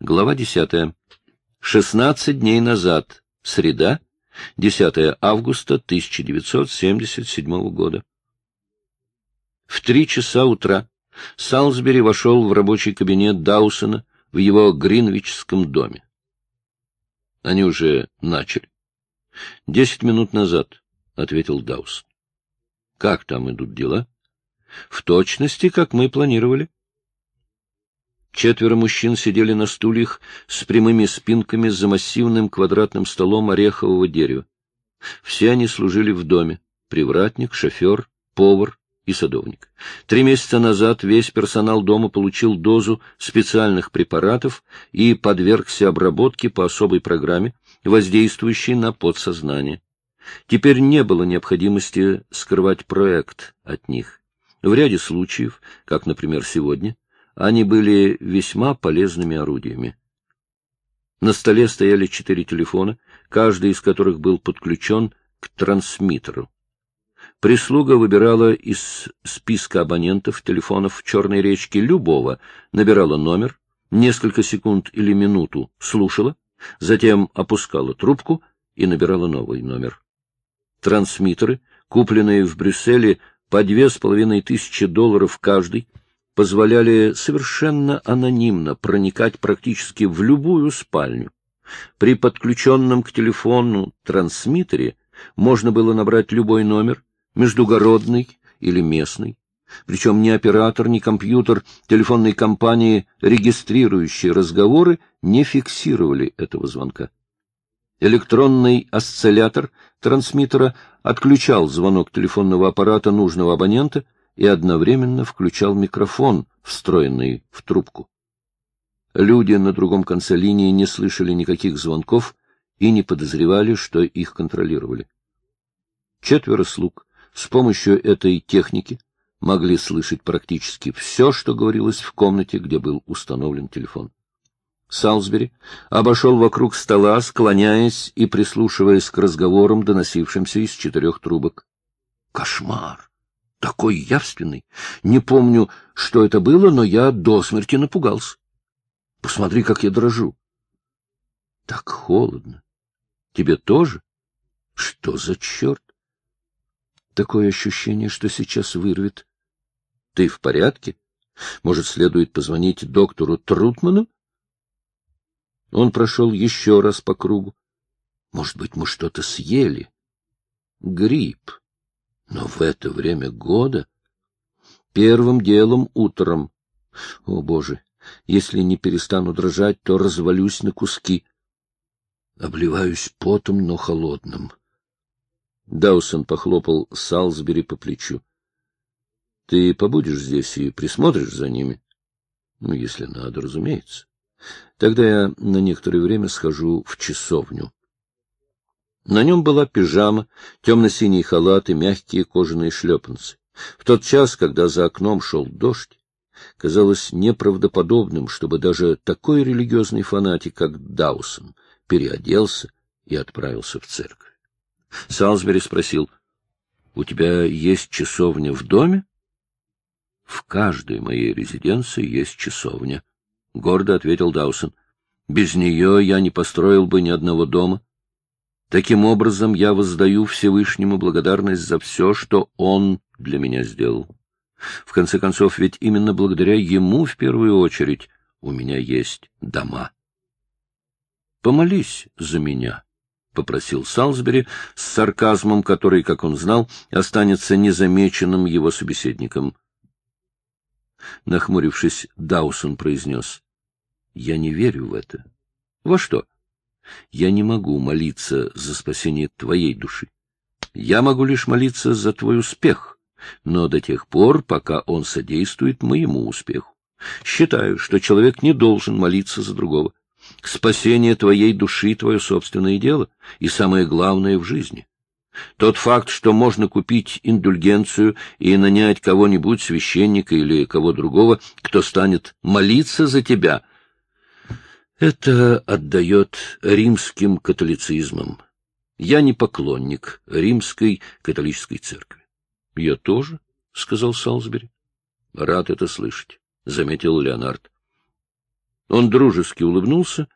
Глава десятая. Шестнадцать дней назад. Среда. 10 августа 1977 года. В три часа утра Салсбери вошел в рабочий кабинет Даусона в его Гринвичском доме. Они уже начали. — Десять минут назад, — ответил Даусон. — Как там идут дела? — В точности, как мы планировали. Четверо мужчин сидели на стульях с прямыми спинками за массивным квадратным столом орехового дерева. Все они служили в доме — привратник, шофер, повар и садовник. Три месяца назад весь персонал дома получил дозу специальных препаратов и подвергся обработке по особой программе, воздействующей на подсознание. Теперь не было необходимости скрывать проект от них. В ряде случаев, как, например, сегодня, они были весьма полезными орудиями. На столе стояли четыре телефона, каждый из которых был подключен к трансмиттеру. Прислуга выбирала из списка абонентов телефонов Черной речке любого, набирала номер, несколько секунд или минуту слушала, затем опускала трубку и набирала новый номер. Трансмиттеры, купленные в Брюсселе по две с половиной тысячи долларов каждый, позволяли совершенно анонимно проникать практически в любую спальню. При подключенном к телефону трансмиттере можно было набрать любой номер, междугородный или местный. Причем ни оператор, ни компьютер телефонной компании, регистрирующие разговоры, не фиксировали этого звонка. Электронный осциллятор трансмиттера отключал звонок телефонного аппарата нужного абонента — и одновременно включал микрофон, встроенный в трубку. Люди на другом конце линии не слышали никаких звонков и не подозревали, что их контролировали. Четверо слуг с помощью этой техники могли слышать практически все, что говорилось в комнате, где был установлен телефон. Салсбери обошел вокруг стола, склоняясь и прислушиваясь к разговорам, доносившимся из четырех трубок. Кошмар! Такой явственный. Не помню, что это было, но я до смерти напугался. Посмотри, как я дрожу. Так холодно. Тебе тоже? Что за черт? Такое ощущение, что сейчас вырвет. Ты в порядке? Может, следует позвонить доктору Трутману? Он прошел еще раз по кругу. Может быть, мы что-то съели? Грипп. Но в это время года... Первым делом утром. О, Боже! Если не перестану дрожать, то развалюсь на куски. Обливаюсь потом, но холодным. Даусон похлопал Салсбери по плечу. — Ты побудешь здесь и присмотришь за ними? — Ну, если надо, разумеется. Тогда я на некоторое время схожу в часовню. На нем была пижама, темно-синий халат и мягкие кожаные шлепанцы. В тот час, когда за окном шел дождь, казалось неправдоподобным, чтобы даже такой религиозный фанатик, как Даусон, переоделся и отправился в церковь. Салсбери спросил, — У тебя есть часовня в доме? — В каждой моей резиденции есть часовня, — гордо ответил Даусон. — Без нее я не построил бы ни одного дома. Таким образом, я воздаю Всевышнему благодарность за все, что Он для меня сделал. В конце концов, ведь именно благодаря Ему в первую очередь у меня есть дома. «Помолись за меня», — попросил Салсбери с сарказмом, который, как он знал, останется незамеченным его собеседником. Нахмурившись, Даусон произнес, — Я не верю в это. — Во что? — я не могу молиться за спасение твоей души. Я могу лишь молиться за твой успех, но до тех пор, пока он содействует моему успеху. Считаю, что человек не должен молиться за другого. Спасение твоей души — твое собственное дело, и самое главное в жизни. Тот факт, что можно купить индульгенцию и нанять кого-нибудь, священника или кого другого, кто станет молиться за тебя — это отдает римским католицизмом. Я не поклонник римской католической церкви. — Я тоже, — сказал Салсбери. — Рад это слышать, — заметил Леонард. Он дружески улыбнулся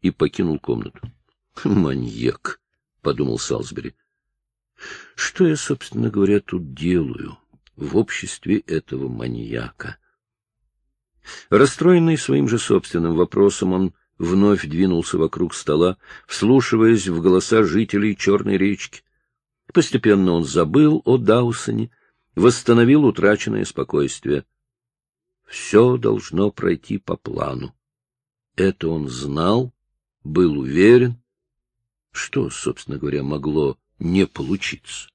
и покинул комнату. «Маньяк!» — подумал Салсбери. «Что я, собственно говоря, тут делаю в обществе этого маньяка?» Расстроенный своим же собственным вопросом, он вновь двинулся вокруг стола, вслушиваясь в голоса жителей Черной речки. Постепенно он забыл о Даусоне, восстановил утраченное спокойствие. Все должно пройти по плану. Это он знал, был уверен. Что, собственно говоря, могло не получиться?